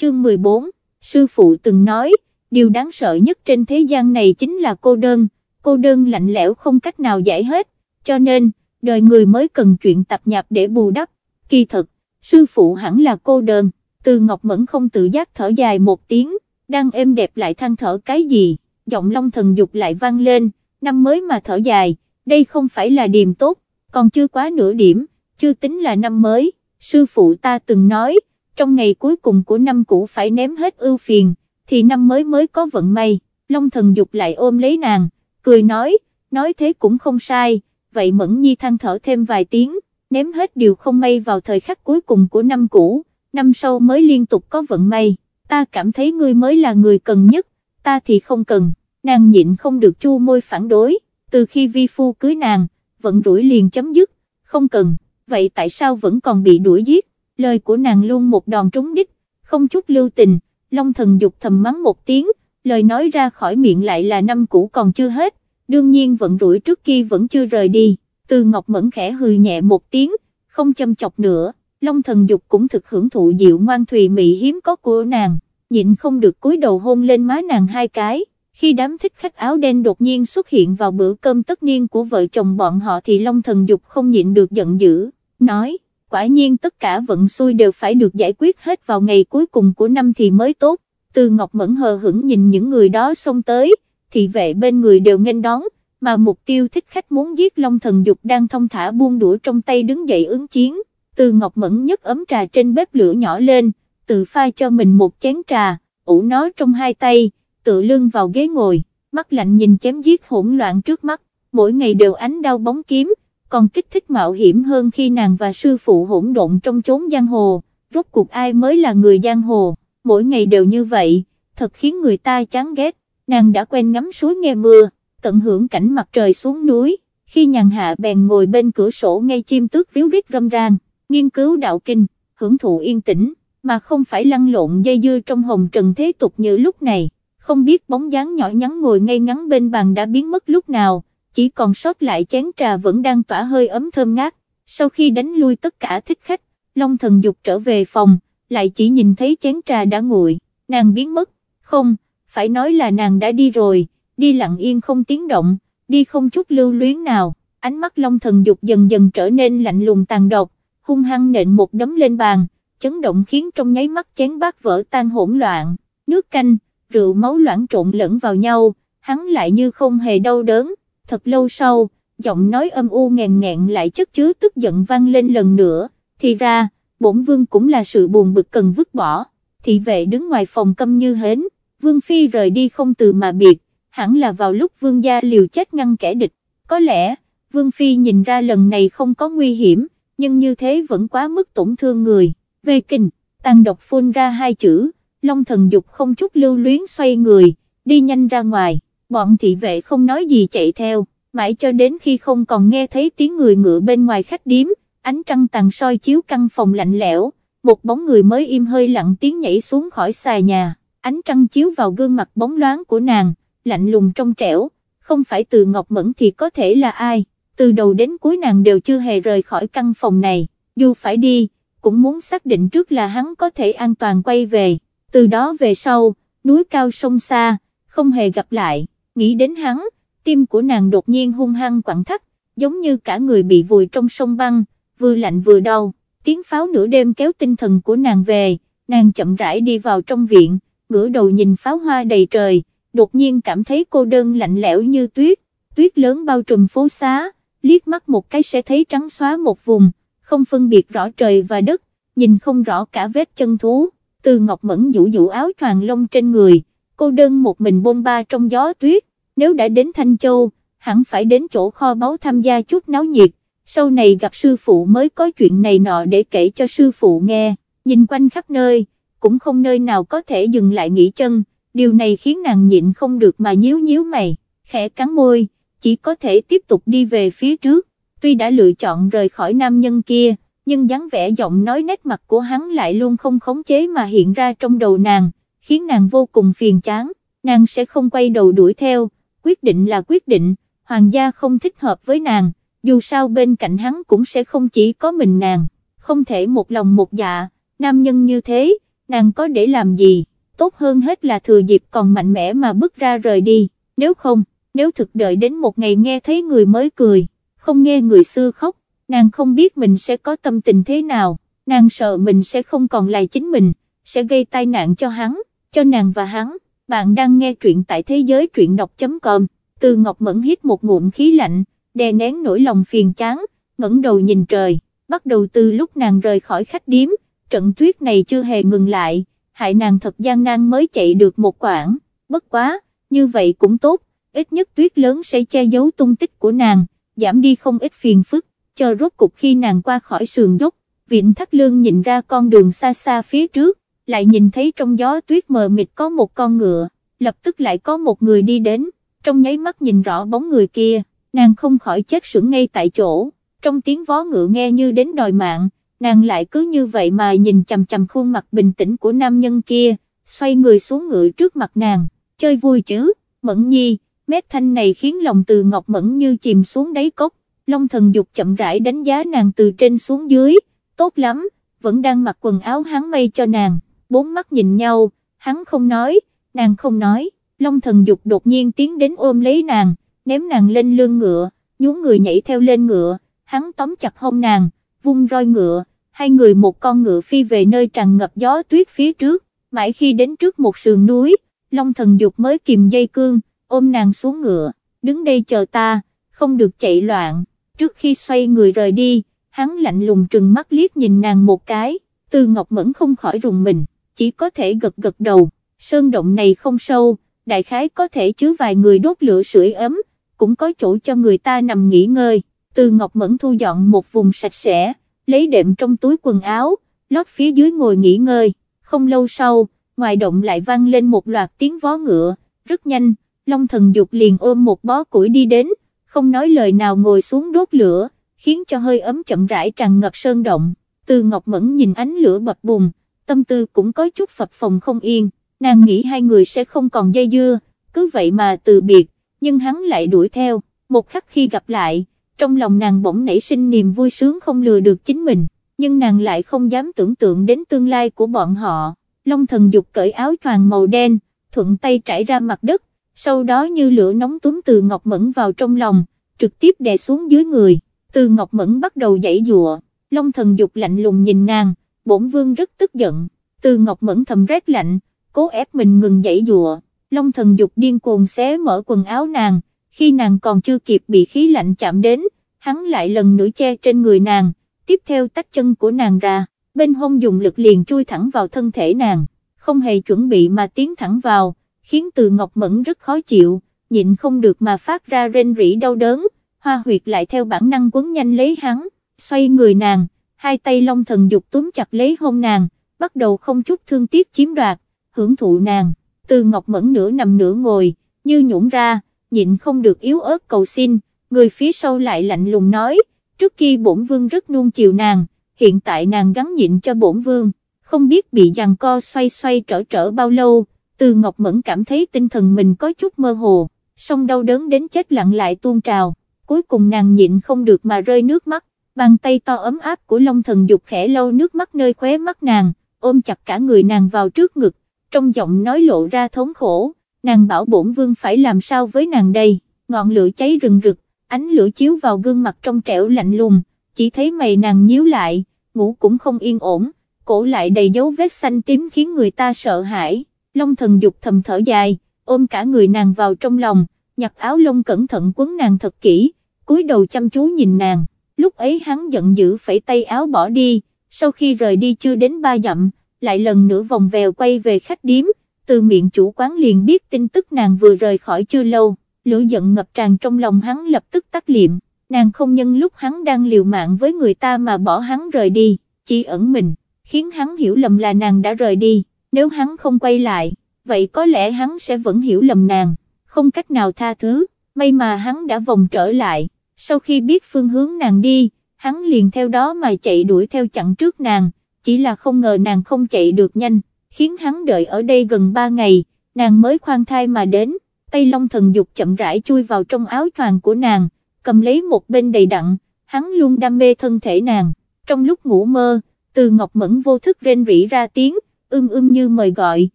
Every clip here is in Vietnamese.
chương 14, sư phụ từng nói, điều đáng sợ nhất trên thế gian này chính là cô đơn, cô đơn lạnh lẽo không cách nào giải hết, cho nên, đời người mới cần chuyện tập nhạp để bù đắp, kỳ thực, sư phụ hẳn là cô đơn, từ Ngọc Mẫn không tự giác thở dài một tiếng, đang êm đẹp lại than thở cái gì, giọng long thần dục lại vang lên, năm mới mà thở dài, đây không phải là điềm tốt, còn chưa quá nửa điểm, chưa tính là năm mới, sư phụ ta từng nói, trong ngày cuối cùng của năm cũ phải ném hết ưu phiền, thì năm mới mới có vận may, long thần dục lại ôm lấy nàng, cười nói, nói thế cũng không sai, vậy Mẫn Nhi than thở thêm vài tiếng, ném hết điều không may vào thời khắc cuối cùng của năm cũ, năm sau mới liên tục có vận may, ta cảm thấy ngươi mới là người cần nhất, ta thì không cần, nàng nhịn không được chu môi phản đối, từ khi vi phu cưới nàng, vận rủi liền chấm dứt, không cần, vậy tại sao vẫn còn bị đuổi giết, lời của nàng luôn một đòn trúng đích, không chút lưu tình, Long thần dục thầm mắng một tiếng, lời nói ra khỏi miệng lại là năm cũ còn chưa hết, đương nhiên vận rủi trước kia vẫn chưa rời đi, từ Ngọc Mẫn khẽ hừ nhẹ một tiếng, không châm chọc nữa, Long thần dục cũng thực hưởng thụ dịu ngoan thùy mị hiếm có của nàng, nhịn không được cúi đầu hôn lên má nàng hai cái, khi đám thích khách áo đen đột nhiên xuất hiện vào bữa cơm tất niên của vợ chồng bọn họ thì Long thần dục không nhịn được giận dữ, nói, quả nhiên tất cả vận xui đều phải được giải quyết hết vào ngày cuối cùng của năm thì mới tốt, từ Ngọc Mẫn hờ hững nhìn những người đó xông tới, thị vệ bên người đều nghênh đón, mà mục tiêu thích khách muốn giết Long Thần Dục đang thông thả buông đũa trong tay đứng dậy ứng chiến, từ Ngọc Mẫn nhấc ấm trà trên bếp lửa nhỏ lên, tự pha cho mình một chén trà, ủ nó trong hai tay, tự lưng vào ghế ngồi, mắt lạnh nhìn chém giết hỗn loạn trước mắt, mỗi ngày đều ánh đau bóng kiếm, còn kích thích mạo hiểm hơn khi nàng và sư phụ hỗn độn trong chốn giang hồ, rốt cuộc ai mới là người giang hồ, mỗi ngày đều như vậy, thật khiến người ta chán ghét, nàng đã quen ngắm suối nghe mưa, tận hưởng cảnh mặt trời xuống núi, khi nhàn hạ bèn ngồi bên cửa sổ nghe chim tước ríu rít râm ran, nghiên cứu đạo kinh, hưởng thụ yên tĩnh, mà không phải lăn lộn dây dưa trong hồng trần thế tục như lúc này, không biết bóng dáng nhỏ nhắn ngồi ngay ngắn bên bàn đã biến mất lúc nào chỉ còn sót lại chén trà vẫn đang tỏa hơi ấm thơm ngát, sau khi đánh lui tất cả thích khách, Long thần dục trở về phòng, lại chỉ nhìn thấy chén trà đã nguội, nàng biến mất, không, phải nói là nàng đã đi rồi, đi lặng yên không tiếng động, đi không chút lưu luyến nào, ánh mắt Long thần dục dần dần trở nên lạnh lùng tàn độc, hung hăng nện một đấm lên bàn, chấn động khiến trong nháy mắt chén bát vỡ tan hỗn loạn, nước canh, rượu máu loãng trộn lẫn vào nhau, hắn lại như không hề đau đớn, thật lâu sau, giọng nói âm u nghèn nghẹn lại chất chứa tức giận vang lên lần nữa, thì ra, bổn vương cũng là sự buồn bực cần vứt bỏ, thị vệ đứng ngoài phòng câm như hến, vương phi rời đi không từ mà biệt, hẳn là vào lúc vương gia liều chết ngăn kẻ địch, có lẽ, vương phi nhìn ra lần này không có nguy hiểm, nhưng như thế vẫn quá mức tổn thương người, về kinh, tăng độc phun ra hai chữ, long thần dục không chút lưu luyến xoay người, đi nhanh ra ngoài bọn thị vệ không nói gì chạy theo, mãi cho đến khi không còn nghe thấy tiếng người ngựa bên ngoài khách điếm, ánh trăng tàn soi chiếu căn phòng lạnh lẽo, một bóng người mới im hơi lặng tiếng nhảy xuống khỏi xà nhà, ánh trăng chiếu vào gương mặt bóng loáng của nàng, lạnh lùng trong trẻo, không phải từ Ngọc Mẫn thì có thể là ai, từ đầu đến cuối nàng đều chưa hề rời khỏi căn phòng này, dù phải đi, cũng muốn xác định trước là hắn có thể an toàn quay về, từ đó về sau, núi cao sông xa, không hề gặp lại nghĩ đến hắn, tim của nàng đột nhiên hung hăng quặn thắt, giống như cả người bị vùi trong sông băng, vừa lạnh vừa đau, tiếng pháo nửa đêm kéo tinh thần của nàng về, nàng chậm rãi đi vào trong viện, ngửa đầu nhìn pháo hoa đầy trời, đột nhiên cảm thấy cô đơn lạnh lẽo như tuyết, tuyết lớn bao trùm phố xá, liếc mắt một cái sẽ thấy trắng xóa một vùng, không phân biệt rõ trời và đất, nhìn không rõ cả vết chân thú, từ ngọc mẫn vũ vũ áo choàng lông trên người, cô đơn một mình bôn ba trong gió tuyết, nếu đã đến Thanh Châu, hẳn phải đến chỗ kho báu tham gia chút náo nhiệt, sau này gặp sư phụ mới có chuyện này nọ để kể cho sư phụ nghe, nhìn quanh khắp nơi, cũng không nơi nào có thể dừng lại nghỉ chân, điều này khiến nàng nhịn không được mà nhíu nhíu mày, khẽ cắn môi, chỉ có thể tiếp tục đi về phía trước, tuy đã lựa chọn rời khỏi nam nhân kia, nhưng dáng vẻ giọng nói nét mặt của hắn lại luôn không khống chế mà hiện ra trong đầu nàng, khiến nàng vô cùng phiền chán, nàng sẽ không quay đầu đuổi theo, quyết định là quyết định, hoàng gia không thích hợp với nàng, dù sao bên cạnh hắn cũng sẽ không chỉ có mình nàng, không thể một lòng một dạ, nam nhân như thế, nàng có để làm gì, tốt hơn hết là thừa dịp còn mạnh mẽ mà bước ra rời đi, nếu không, nếu thực đợi đến một ngày nghe thấy người mới cười, không nghe người xưa khóc, nàng không biết mình sẽ có tâm tình thế nào, nàng sợ mình sẽ không còn là chính mình, sẽ gây tai nạn cho hắn, cho nàng và hắn. Bạn đang nghe truyện tại thế giới truyện đọc.com, từ Ngọc Mẫn hít một ngụm khí lạnh, đè nén nỗi lòng phiền chán, ngẩng đầu nhìn trời, bắt đầu từ lúc nàng rời khỏi khách điếm, trận tuyết này chưa hề ngừng lại, hại nàng thật gian nan mới chạy được một quãng, bất quá, như vậy cũng tốt, ít nhất tuyết lớn sẽ che giấu tung tích của nàng, giảm đi không ít phiền phức, chờ rốt cục khi nàng qua khỏi sườn dốc, viện thắt lương nhìn ra con đường xa xa phía trước, lại nhìn thấy trong gió tuyết mờ mịt có một con ngựa, lập tức lại có một người đi đến, trong nháy mắt nhìn rõ bóng người kia, nàng không khỏi chết sững ngay tại chỗ, trong tiếng vó ngựa nghe như đến đòi mạng, nàng lại cứ như vậy mà nhìn chằm chằm khuôn mặt bình tĩnh của nam nhân kia, xoay người xuống ngựa trước mặt nàng, chơi vui chứ, mẫn nhi, mét thanh này khiến lòng từ ngọc mẫn như chìm xuống đáy cốc, long thần dục chậm rãi đánh giá nàng từ trên xuống dưới, tốt lắm, vẫn đang mặc quần áo hắn mây cho nàng bốn mắt nhìn nhau, hắn không nói, nàng không nói, Long thần dục đột nhiên tiến đến ôm lấy nàng, ném nàng lên lưng ngựa, nhún người nhảy theo lên ngựa, hắn tóm chặt hông nàng, vung roi ngựa, hai người một con ngựa phi về nơi tràn ngập gió tuyết phía trước, mãi khi đến trước một sườn núi, Long thần dục mới kìm dây cương, ôm nàng xuống ngựa, đứng đây chờ ta, không được chạy loạn, trước khi xoay người rời đi, hắn lạnh lùng trừng mắt liếc nhìn nàng một cái, từ ngọc mẫn không khỏi rùng mình chỉ có thể gật gật đầu, sơn động này không sâu, đại khái có thể chứa vài người đốt lửa sưởi ấm, cũng có chỗ cho người ta nằm nghỉ ngơi, từ Ngọc Mẫn thu dọn một vùng sạch sẽ, lấy đệm trong túi quần áo, lót phía dưới ngồi nghỉ ngơi, không lâu sau, ngoài động lại vang lên một loạt tiếng vó ngựa, rất nhanh, Long thần dục liền ôm một bó củi đi đến, không nói lời nào ngồi xuống đốt lửa, khiến cho hơi ấm chậm rãi tràn ngập sơn động, từ Ngọc Mẫn nhìn ánh lửa bập bùng, tâm tư cũng có chút phập phòng không yên, nàng nghĩ hai người sẽ không còn dây dưa, cứ vậy mà từ biệt, nhưng hắn lại đuổi theo, một khắc khi gặp lại, trong lòng nàng bỗng nảy sinh niềm vui sướng không lừa được chính mình, nhưng nàng lại không dám tưởng tượng đến tương lai của bọn họ, Long thần dục cởi áo choàng màu đen, thuận tay trải ra mặt đất, sau đó như lửa nóng túm từ Ngọc Mẫn vào trong lòng, trực tiếp đè xuống dưới người, từ Ngọc Mẫn bắt đầu dãy dụa, Long thần dục lạnh lùng nhìn nàng, bổn vương rất tức giận, từ ngọc mẫn thầm rét lạnh, cố ép mình ngừng dãy dùa, long thần dục điên cuồng xé mở quần áo nàng, khi nàng còn chưa kịp bị khí lạnh chạm đến, hắn lại lần nữa che trên người nàng, tiếp theo tách chân của nàng ra, bên hông dùng lực liền chui thẳng vào thân thể nàng, không hề chuẩn bị mà tiến thẳng vào, khiến từ ngọc mẫn rất khó chịu, nhịn không được mà phát ra rên rỉ đau đớn, hoa huyệt lại theo bản năng quấn nhanh lấy hắn, xoay người nàng, hai tay long thần dục túm chặt lấy hôn nàng, bắt đầu không chút thương tiếc chiếm đoạt, hưởng thụ nàng, từ ngọc mẫn nửa nằm nửa ngồi, như nhũng ra, nhịn không được yếu ớt cầu xin, người phía sau lại lạnh lùng nói, trước khi bổn vương rất nuông chiều nàng, hiện tại nàng gắn nhịn cho bổn vương, không biết bị giằng co xoay xoay trở trở bao lâu, từ ngọc mẫn cảm thấy tinh thần mình có chút mơ hồ, song đau đớn đến chết lặng lại tuôn trào, cuối cùng nàng nhịn không được mà rơi nước mắt, bàn tay to ấm áp của Long Thần Dục khẽ lâu nước mắt nơi khóe mắt nàng, ôm chặt cả người nàng vào trước ngực, trong giọng nói lộ ra thống khổ, nàng bảo bổn vương phải làm sao với nàng đây, ngọn lửa cháy rừng rực, ánh lửa chiếu vào gương mặt trong trẻo lạnh lùng, chỉ thấy mày nàng nhíu lại, ngủ cũng không yên ổn, cổ lại đầy dấu vết xanh tím khiến người ta sợ hãi, Long Thần Dục thầm thở dài, ôm cả người nàng vào trong lòng, nhặt áo lông cẩn thận quấn nàng thật kỹ, cúi đầu chăm chú nhìn nàng lúc ấy hắn giận dữ phẩy tay áo bỏ đi, sau khi rời đi chưa đến ba dặm, lại lần nữa vòng vèo quay về khách điếm, từ miệng chủ quán liền biết tin tức nàng vừa rời khỏi chưa lâu, lửa giận ngập tràn trong lòng hắn lập tức tắt liệm, nàng không nhân lúc hắn đang liều mạng với người ta mà bỏ hắn rời đi, chỉ ẩn mình, khiến hắn hiểu lầm là nàng đã rời đi, nếu hắn không quay lại, vậy có lẽ hắn sẽ vẫn hiểu lầm nàng, không cách nào tha thứ, may mà hắn đã vòng trở lại sau khi biết phương hướng nàng đi, hắn liền theo đó mà chạy đuổi theo chặn trước nàng, chỉ là không ngờ nàng không chạy được nhanh, khiến hắn đợi ở đây gần 3 ngày, nàng mới khoan thai mà đến, tay long thần dục chậm rãi chui vào trong áo choàng của nàng, cầm lấy một bên đầy đặn, hắn luôn đam mê thân thể nàng, trong lúc ngủ mơ, từ ngọc mẫn vô thức rên rỉ ra tiếng, ưm ưm như mời gọi,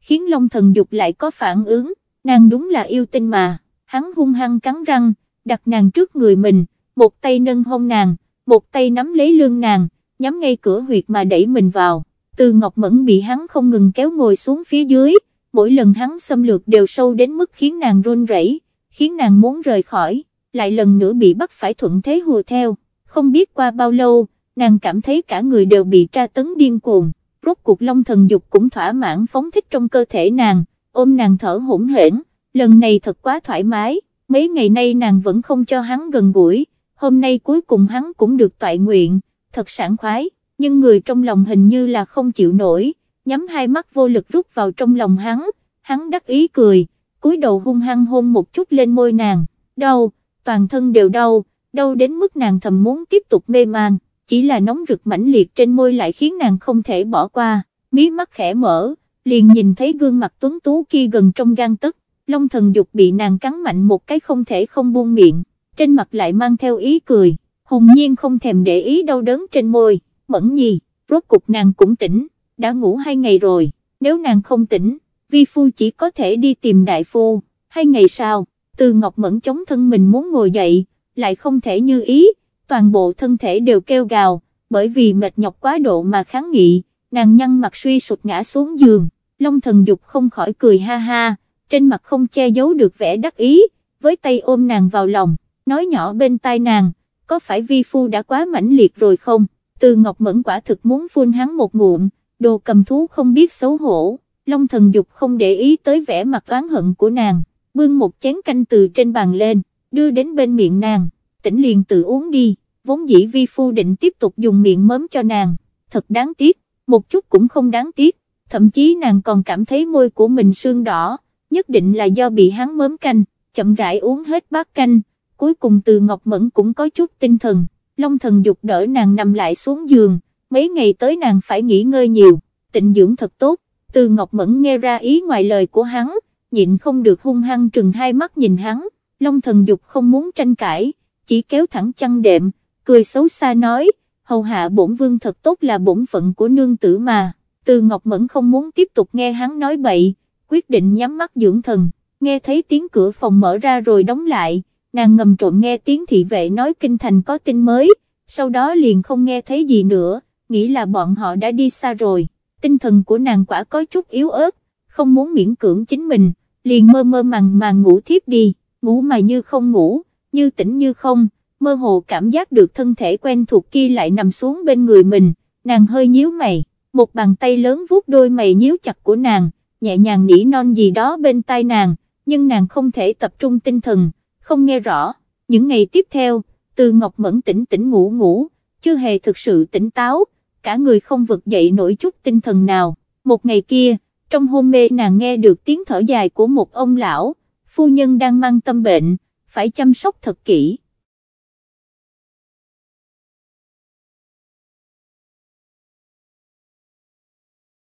khiến Long thần dục lại có phản ứng, nàng đúng là yêu tinh mà, hắn hung hăng cắn răng, đặt nàng trước người mình, một tay nâng hông nàng, một tay nắm lấy lưng nàng, nhắm ngay cửa huyệt mà đẩy mình vào, từ Ngọc Mẫn bị hắn không ngừng kéo ngồi xuống phía dưới, mỗi lần hắn xâm lược đều sâu đến mức khiến nàng run rẩy, khiến nàng muốn rời khỏi, lại lần nữa bị bắt phải thuận thế hùa theo, không biết qua bao lâu, nàng cảm thấy cả người đều bị tra tấn điên cuồng, rốt cuộc long thần dục cũng thỏa mãn phóng thích trong cơ thể nàng, ôm nàng thở hỗn hển, lần này thật quá thoải mái, mấy ngày nay nàng vẫn không cho hắn gần gũi, hôm nay cuối cùng hắn cũng được toại nguyện, thật sảng khoái, nhưng người trong lòng hình như là không chịu nổi, nhắm hai mắt vô lực rút vào trong lòng hắn, hắn đắc ý cười, cúi đầu hung hăng hôn một chút lên môi nàng, đau, toàn thân đều đau, đau đến mức nàng thầm muốn tiếp tục mê man, chỉ là nóng rực mãnh liệt trên môi lại khiến nàng không thể bỏ qua, mí mắt khẽ mở, liền nhìn thấy gương mặt tuấn tú kia gần trong gan tức, long thần dục bị nàng cắn mạnh một cái không thể không buông miệng, trên mặt lại mang theo ý cười, hùng nhiên không thèm để ý đau đớn trên môi, mẫn nhi, rốt cục nàng cũng tỉnh, đã ngủ hai ngày rồi, nếu nàng không tỉnh, vi phu chỉ có thể đi tìm đại phu, hai ngày sau, từ ngọc mẫn chống thân mình muốn ngồi dậy, lại không thể như ý, toàn bộ thân thể đều kêu gào, bởi vì mệt nhọc quá độ mà kháng nghị, nàng nhăn mặt suy sụt ngã xuống giường, Long thần dục không khỏi cười ha ha, trên mặt không che giấu được vẻ đắc ý, với tay ôm nàng vào lòng, nói nhỏ bên tai nàng, có phải vi phu đã quá mãnh liệt rồi không, từ ngọc mẫn quả thực muốn phun hắn một ngụm, đồ cầm thú không biết xấu hổ, Long thần dục không để ý tới vẻ mặt oán hận của nàng, bưng một chén canh từ trên bàn lên, đưa đến bên miệng nàng, tỉnh liền tự uống đi, vốn dĩ vi phu định tiếp tục dùng miệng mớm cho nàng, thật đáng tiếc, một chút cũng không đáng tiếc, thậm chí nàng còn cảm thấy môi của mình sương đỏ, nhất định là do bị hắn mớm canh, chậm rãi uống hết bát canh, cuối cùng từ Ngọc Mẫn cũng có chút tinh thần, Long thần dục đỡ nàng nằm lại xuống giường, mấy ngày tới nàng phải nghỉ ngơi nhiều, tịnh dưỡng thật tốt, từ Ngọc Mẫn nghe ra ý ngoài lời của hắn, nhịn không được hung hăng trừng hai mắt nhìn hắn, Long thần dục không muốn tranh cãi, chỉ kéo thẳng chăn đệm, cười xấu xa nói, hầu hạ bổn vương thật tốt là bổn phận của nương tử mà, từ Ngọc Mẫn không muốn tiếp tục nghe hắn nói bậy, quyết định nhắm mắt dưỡng thần, nghe thấy tiếng cửa phòng mở ra rồi đóng lại, nàng ngầm trộm nghe tiếng thị vệ nói kinh thành có tin mới, sau đó liền không nghe thấy gì nữa, nghĩ là bọn họ đã đi xa rồi, tinh thần của nàng quả có chút yếu ớt, không muốn miễn cưỡng chính mình, liền mơ mơ màng màng ngủ thiếp đi, ngủ mà như không ngủ, như tỉnh như không, mơ hồ cảm giác được thân thể quen thuộc kia lại nằm xuống bên người mình, nàng hơi nhíu mày, một bàn tay lớn vuốt đôi mày nhíu chặt của nàng, nhẹ nhàng nỉ non gì đó bên tai nàng, nhưng nàng không thể tập trung tinh thần, không nghe rõ, những ngày tiếp theo, từ Ngọc Mẫn tỉnh tỉnh ngủ ngủ, chưa hề thực sự tỉnh táo, cả người không vực dậy nổi chút tinh thần nào, một ngày kia, trong hôn mê nàng nghe được tiếng thở dài của một ông lão, phu nhân đang mang tâm bệnh, phải chăm sóc thật kỹ.